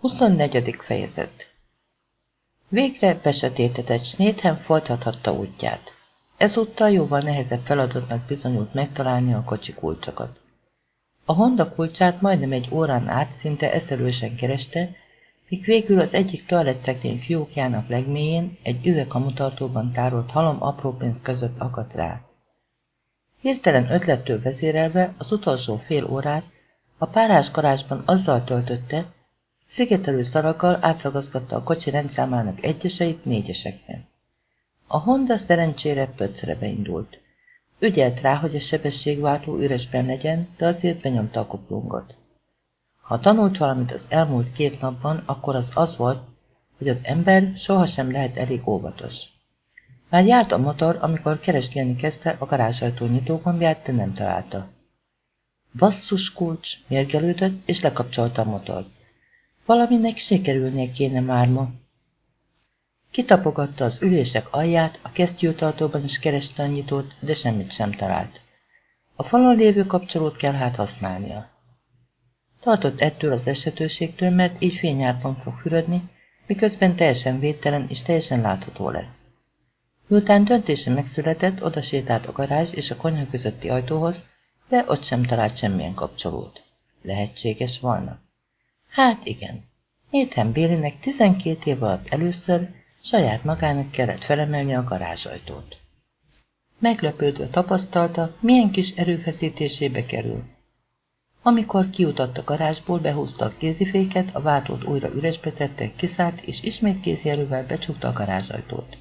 24. fejezet Végre besötétedett Snéthen folytathatta útját. Ezúttal jóval nehezebb feladatnak bizonyult megtalálni a kocsi kulcsokat. A Honda kulcsát majdnem egy órán át szinte eszelősen kereste, míg végül az egyik toalettszekrény fiókjának legmélyén egy üveghamutartóban tárolt halom apró pénz között akadt rá. Hirtelen ötlettől vezérelve az utolsó fél órát a párás garázsban azzal töltötte, Szigetelő szarakkal átragaszkodta a kocsi rendszámának egyeseit négyeseknél. A Honda szerencsére pöcre beindult. Ügyelt rá, hogy a sebességváltó üresben legyen, de azért benyomta a kuplungot. Ha tanult valamit az elmúlt két napban, akkor az az volt, hogy az ember sohasem lehet elég óvatos. Már járt a motor, amikor keresgélni kezdte a garázsajtó nyitógombját, de nem találta. Basszus kulcs, mérgelődött, és lekapcsolta a motort. Valaminek sikerülnie kéne már ma. Kitapogatta az ülések alját, a kesztyűtartóban is kereste a nyitót, de semmit sem talált. A falon lévő kapcsolót kell hát használnia. Tartott ettől az esetőségtől, mert így fényárban fog fürödni, miközben teljesen védtelen és teljesen látható lesz. Miután döntése megszületett, oda sétált a garázs és a konyha közötti ajtóhoz, de ott sem talált semmilyen kapcsolót. Lehetséges volna. Hát igen. Nathan Bélinek 12 év alatt először saját magának kellett felemelni a garázsajtót. Meglepődve tapasztalta, milyen kis erőfeszítésébe kerül. Amikor kiutott a garázsból, behúzta a kéziféket, a váltót újra üresbe tette, kiszállt, és ismét kézi becsukta a garázsajtót.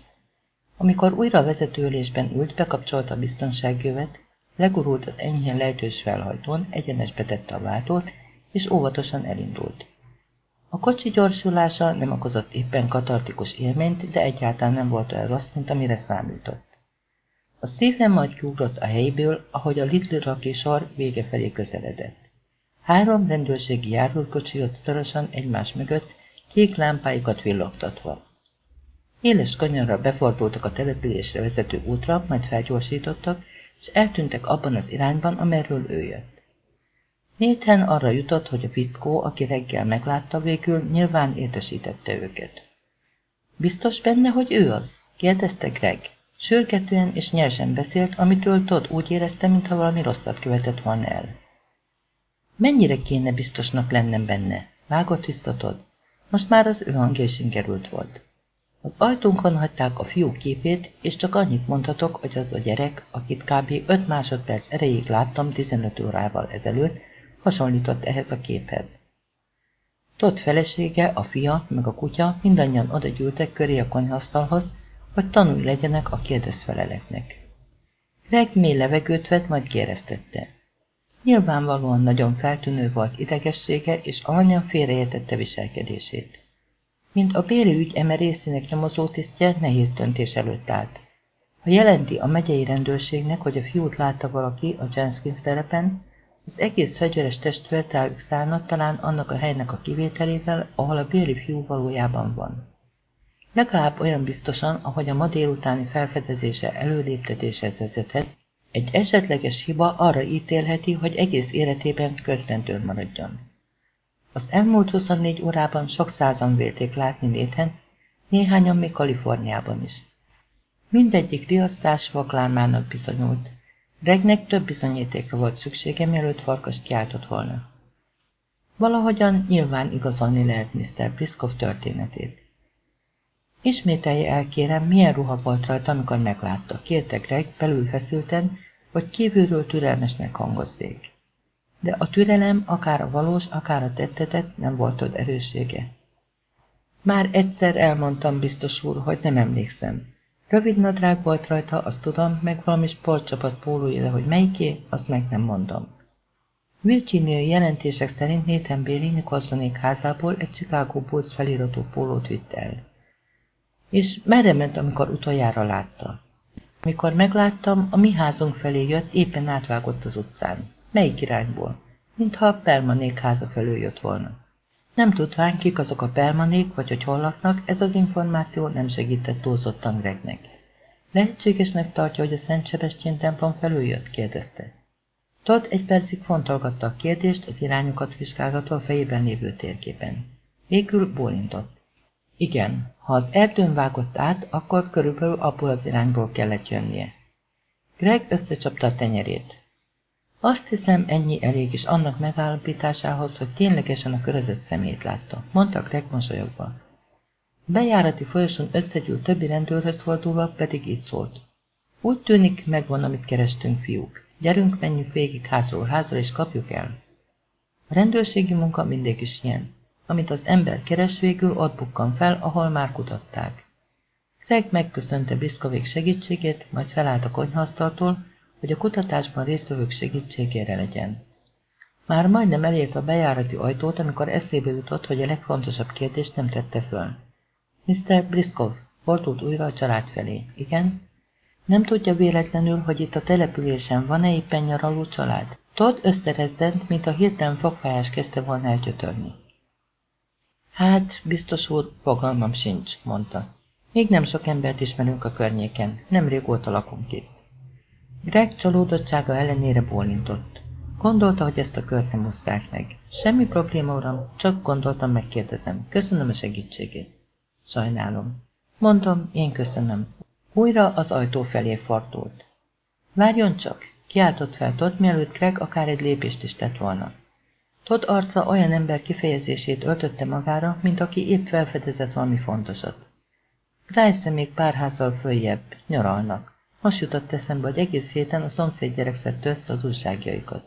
Amikor újra a vezetőülésben ült, bekapcsolta a biztonságjövet, legurult az enyhén lejtős felhajtón, egyenesbe tette a váltót, és óvatosan elindult. A kocsi gyorsulása nem okozott éppen katartikus élményt, de egyáltalán nem volt olyan rossz, mint amire számított. A szívem majd kiugrott a helyből, ahogy a Little Rocky sor vége felé közeledett. Három rendőrségi járulkocsi jött szorosan egymás mögött, kék lámpáikat villogtatva. Éles kanyarra befordultak a településre vezető útra, majd felgyorsítottak, és eltűntek abban az irányban, amerről ő jött. Nathan arra jutott, hogy a fickó, aki reggel meglátta végül, nyilván értesítette őket. Biztos benne, hogy ő az? kérdezte Greg. Sürgetően és nyersen beszélt, amitől Todd úgy érezte, mintha valami rosszat követett volna el. Mennyire kéne biztosnak lennem benne? Vágott vissza Todd. Most már az ő hangja is ingerült volt. Az ajtónkon hagyták a fiú képét, és csak annyit mondhatok, hogy az a gyerek, akit kb. 5 másodperc erejéig láttam 15 órával ezelőtt, hasonlított ehhez a képhez. Todd felesége, a fia, meg a kutya mindannyian oda gyűltek köré a konyhasztalhoz, hogy tanulj legyenek a kérdezfeleleknek. Greg mély levegőt vett, majd kérdeztette. Nyilvánvalóan nagyon feltűnő volt idegessége, és alanyan félreértette viselkedését. Mint a béli ügy eme részének nyomozó tisztje, nehéz döntés előtt állt. Ha jelenti a megyei rendőrségnek, hogy a fiút látta valaki a Jenskins terepen, az egész fegyveres testület rájuk szállna, talán annak a helynek a kivételével, ahol a béli fiú valójában van. Legalább olyan biztosan, ahogy a ma délutáni felfedezése előléptetéshez vezethet, egy esetleges hiba arra ítélheti, hogy egész életében közrendőr maradjon. Az elmúlt 24 órában sok százan vélték látni Néthen, néhányan még Kaliforniában is. Mindegyik riasztás vaklámának bizonyult. Regnek több bizonyítékra volt szüksége, mielőtt farkas kiáltott volna. Valahogyan nyilván igazolni lehet Mr. Priskov történetét. Ismételje el, kérem, milyen ruha volt rajta, amikor meglátta. Kérte Greg belül feszülten, hogy kívülről türelmesnek hangozzék. De a türelem, akár a valós, akár a tettetet nem volt ott erőssége. Már egyszer elmondtam, biztos úr, hogy nem emlékszem. Rövid nadrág volt rajta, azt tudom, meg valami sportcsapat pólója, de hogy melyiké, azt meg nem mondom. Virginiai jelentések szerint Nathan Bailey Nicholsonék házából egy Chicago Bulls feliratú pólót vitt el. És merre ment, amikor utoljára látta? Amikor megláttam, a mi házunk felé jött, éppen átvágott az utcán. Melyik irányból? Mintha a Permanék háza felől jött volna. Nem tudván, kik azok a permanék, vagy hogy hol laknak, ez az információ nem segített túlzottan Gregnek. Lehetségesnek tartja, hogy a Szent Sebestyén templom felül jött? kérdezte. Todd egy percig fontolgatta a kérdést, az irányokat vizsgálgatva a fejében lévő térképen. Végül bólintott. Igen, ha az erdőn vágott át, akkor körülbelül abból az irányból kellett jönnie. Greg összecsapta a tenyerét. Azt hiszem, ennyi elég is annak megállapításához, hogy ténylegesen a körözött szemét látta, mondta Greg mosolyogva. Bejárati folyosón összegyűlt többi rendőrhöz fordulva pedig így szólt. Úgy tűnik, megvan, amit kerestünk, fiúk. Gyerünk, menjünk végig házról házra, és kapjuk el. A rendőrségi munka mindig is ilyen. Amit az ember keres, végül ott bukkan fel, ahol már kutatták. Greg megköszönte Biszkovék segítségét, majd felállt a konyhasztaltól, hogy a kutatásban résztvevők segítségére legyen. Már majdnem elért a bejárati ajtót, amikor eszébe jutott, hogy a legfontosabb kérdést nem tette föl. Mr. Briskov, fordult újra a család felé. Igen? Nem tudja véletlenül, hogy itt a településen van-e éppen nyaraló család? Todd összerezzent, mint a hirtelen fogfájás kezdte volna elgyötörni. Hát, biztos úr, fogalmam sincs, mondta. Még nem sok embert ismerünk a környéken, nem régóta lakunk itt. Greg csalódottsága ellenére bólintott. Gondolta, hogy ezt a kört nem osszák meg. Semmi probléma, uram, csak gondoltam, megkérdezem. Köszönöm a segítségét. Sajnálom. Mondom, én köszönöm. Újra az ajtó felé fordult. Várjon csak, kiáltott fel Todd, mielőtt Greg akár egy lépést is tett volna. Todd arca olyan ember kifejezését öltötte magára, mint aki épp felfedezett valami fontosat. Grice még pár házzal följebb, nyaralnak. Most jutott eszembe, hogy egész héten a szomszéd gyerek szedte össze az újságjaikat.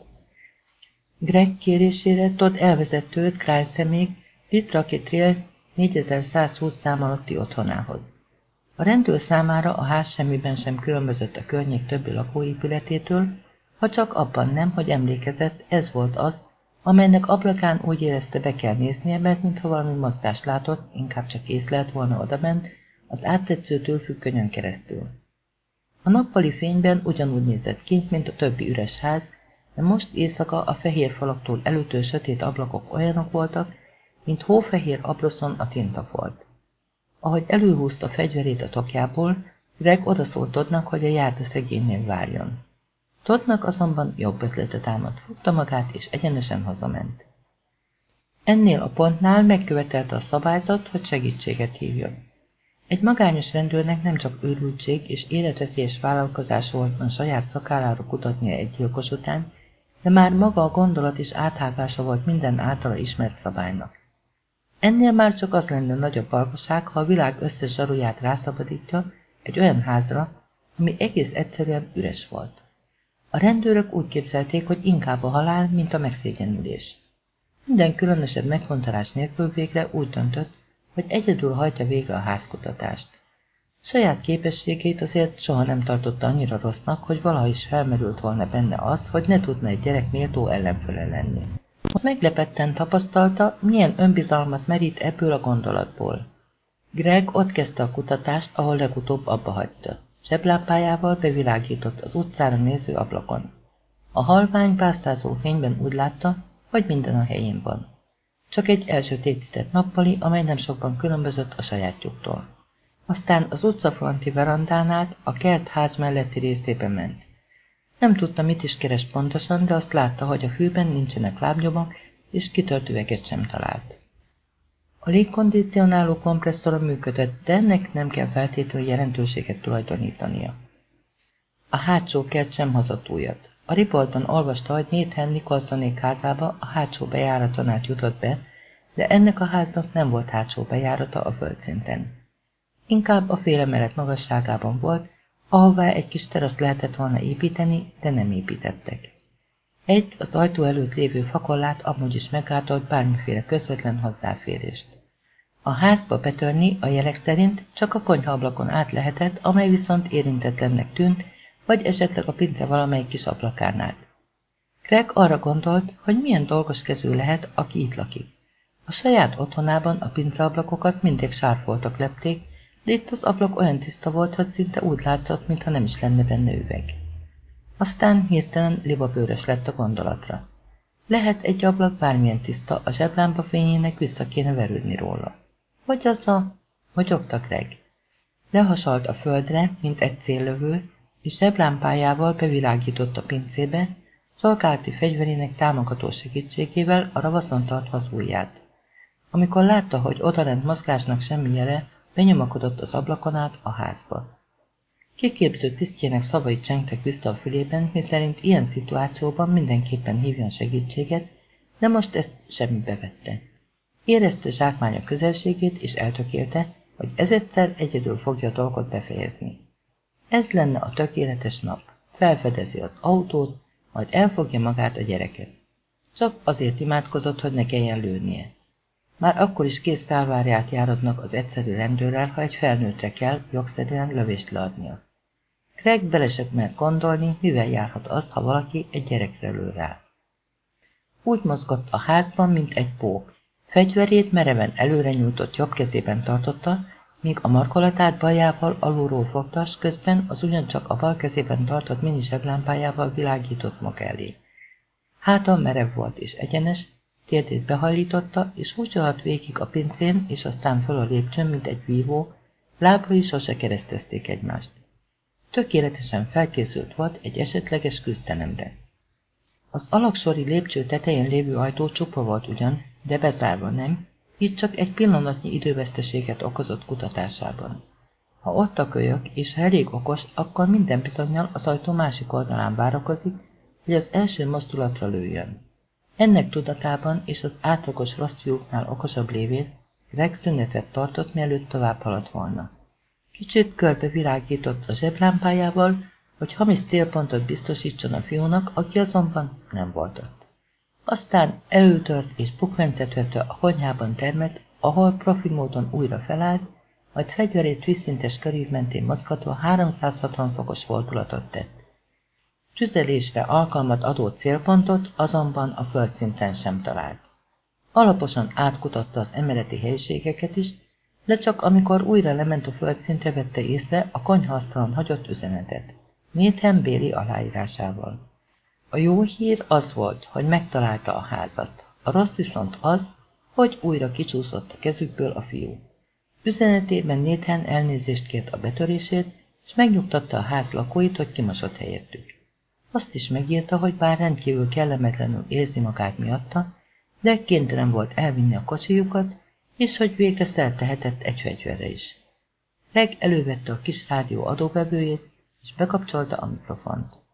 Greg kérésére Todd elvezette őt Grice-még Litraki Trail 4120 szám alatti otthonához. A rendőr számára a ház semmiben sem különbözött a környék többi lakóépületétől, ha csak abban nem, hogy emlékezett, ez volt az, amelynek ablakán úgy érezte be kell néznie, mert mintha valami mozgást látott, inkább csak észlelt volna odabent, az áttetszőtől függönyön keresztül. A nappali fényben ugyanúgy nézett ki, mint a többi üres ház, de most éjszaka a fehér falaktól előtő sötét ablakok olyanok voltak, mint hófehér abroszon a tintafolt. Ahogy előhúzta fegyverét a tokjából, Greg odaszólt Toddnak, hogy a járda szegénynél várjon. Toddnak azonban jobb ötlete támadt, fogta magát és egyenesen hazament. Ennél a pontnál megkövetelte a szabályzat, hogy segítséget hívjon. Egy magányos rendőrnek nem csak őrültség és életveszélyes vállalkozás volt a saját szakállára kutatnia egy gyilkos után, de már maga a gondolat is áthágása volt minden általa ismert szabálynak. Ennél már csak az lenne nagyobb alkoság, ha a világ összes zsaruját rászabadítja egy olyan házra, ami egész egyszerűen üres volt. A rendőrök úgy képzelték, hogy inkább a halál, mint a megszégyenülés. Minden különösebb megfontolás nélkül végre úgy döntött, hogy egyedül hajtja végre a házkutatást. Saját képességét azért soha nem tartotta annyira rossznak, hogy valaha is felmerült volna benne az, hogy ne tudna egy gyerek méltó ellenfele lenni. Most meglepetten tapasztalta, milyen önbizalmat merít ebből a gondolatból. Greg ott kezdte a kutatást, ahol legutóbb abba hagyta. Seblámpájával bevilágított az utcára néző ablakon. A halvány, pásztázó fényben úgy látta, hogy minden a helyén van. Csak egy elsötétített nappali, amely nem sokban különbözött a sajátjuktól. Aztán az utcafronti verandán át a kert ház melletti részébe ment. Nem tudta, mit is keres pontosan, de azt látta, hogy a fűben nincsenek lábnyomok, és kitört üveget sem talált. A légkondicionáló kompresszora működött, de ennek nem kell feltétlenül jelentőséget tulajdonítania. A hátsó kert sem hazott újat. A riportban olvasta, hogy Nathan Nicholsonék házába a hátsó bejáraton át jutott be, de ennek a háznak nem volt hátsó bejárata a földszinten. Inkább a félemelet magasságában volt, ahová egy kis teraszt lehetett volna építeni, de nem építettek. Egy az ajtó előtt lévő fakollát amúgy is megáltott bármiféle közvetlen hozzáférést. A házba betörni a jelek szerint csak a konyhaablakon át lehetett, amely viszont érintetlennek tűnt, vagy esetleg a pince valamelyik kis ablakán át. Greg arra gondolt, hogy milyen dolgos kezű lehet, aki itt lakik. A saját otthonában a pinceablakokat mindig sárfoltak lepték, de itt az ablak olyan tiszta volt, hogy szinte úgy látszott, mintha nem is lenne benne üveg. Aztán hirtelen libabőrös lett a gondolatra. Lehet egy ablak bármilyen tiszta, a zseblámpa fényének vissza kéne verődni róla. Vagy az a... Mogyogta Greg. Lehasalt a földre, mint egy céllövő, és zseblámpájával bevilágított a pincébe, szolgálti fegyverének támogató segítségével a ravaszon tartva az ujját. Amikor látta, hogy odalent mozgásnak semmi jele, benyomakodott az ablakon át a házba. Kiképző tisztjének szavai csengtek vissza a fülében, miszerint ilyen szituációban mindenképpen hívjon segítséget, de most ezt semmibe vette. Érezte zsákmánya közelségét, és eltökélte, hogy ez egyszer egyedül fogja a dolgot befejezni. Ez lenne a tökéletes nap. Felfedezi az autót, majd elfogja magát a gyereket. Csak azért imádkozott, hogy ne kelljen lőnie. Már akkor is kész kálvárját járatnak az egyszerű rendőrrel, ha egy felnőttre kell jogszerűen lövést leadnia. Craig belesek meg gondolni, mivel járhat az, ha valaki egy gyerekre lő rá. Úgy mozgott a házban, mint egy pók. Fegyverét mereven előre nyújtott jobb kezében tartotta, míg a markolatát bajával alulról fogta, közben az ugyancsak a bal kezében tartott mini zseblámpájával világított maga elé. Háta merev volt és egyenes, térdét behajlította, és alatt végig a pincén, és aztán föl a lépcsőn, mint egy vívó, lábai sose keresztezték egymást. Tökéletesen felkészült volt egy esetleges küzdelemre. Az alaksori lépcső tetején lévő ajtó csupa volt ugyan, de bezárva nem, így csak egy pillanatnyi időveszteséget okozott kutatásában. Ha ott a kölyök, és ha elég okos, akkor minden bizonyal az ajtó másik oldalán várakozik, hogy az első mozdulatra lőjön. Ennek tudatában és az átlagos rossz fiúknál okosabb lévén Greg szünetet tartott, mielőtt tovább haladt volna. Kicsit körbe világított a zseblámpájával, hogy hamis célpontot biztosítson a fiúnak, aki azonban nem volt ott. Aztán elültört és bukvencet vette a konyhában termet, ahol profi módon újra felállt, majd fegyverét vízszintes körül mentén mozgatva 360 fokos fordulatot tett. Tüzelésre alkalmat adó célpontot azonban a földszinten sem talált. Alaposan átkutatta az emeleti helyiségeket is, de csak amikor újra lement a földszintre vette észre a konyhaasztalon hagyott üzenetet. Nathan Béli aláírásával. A jó hír az volt, hogy megtalálta a házat. A rossz viszont az, hogy újra kicsúszott a kezükből a fiú. Üzenetében Nathan elnézést kért a betörését, és megnyugtatta a ház lakóit, hogy kimosott helyettük. Azt is megírta, hogy bár rendkívül kellemetlenül érzi magát miatta, de kénytelen volt elvinni a kocsijukat, és hogy végre szeltehetett egy fegyverre is. Reg elővette a kis rádió adóbevőjét, és bekapcsolta a mikrofont.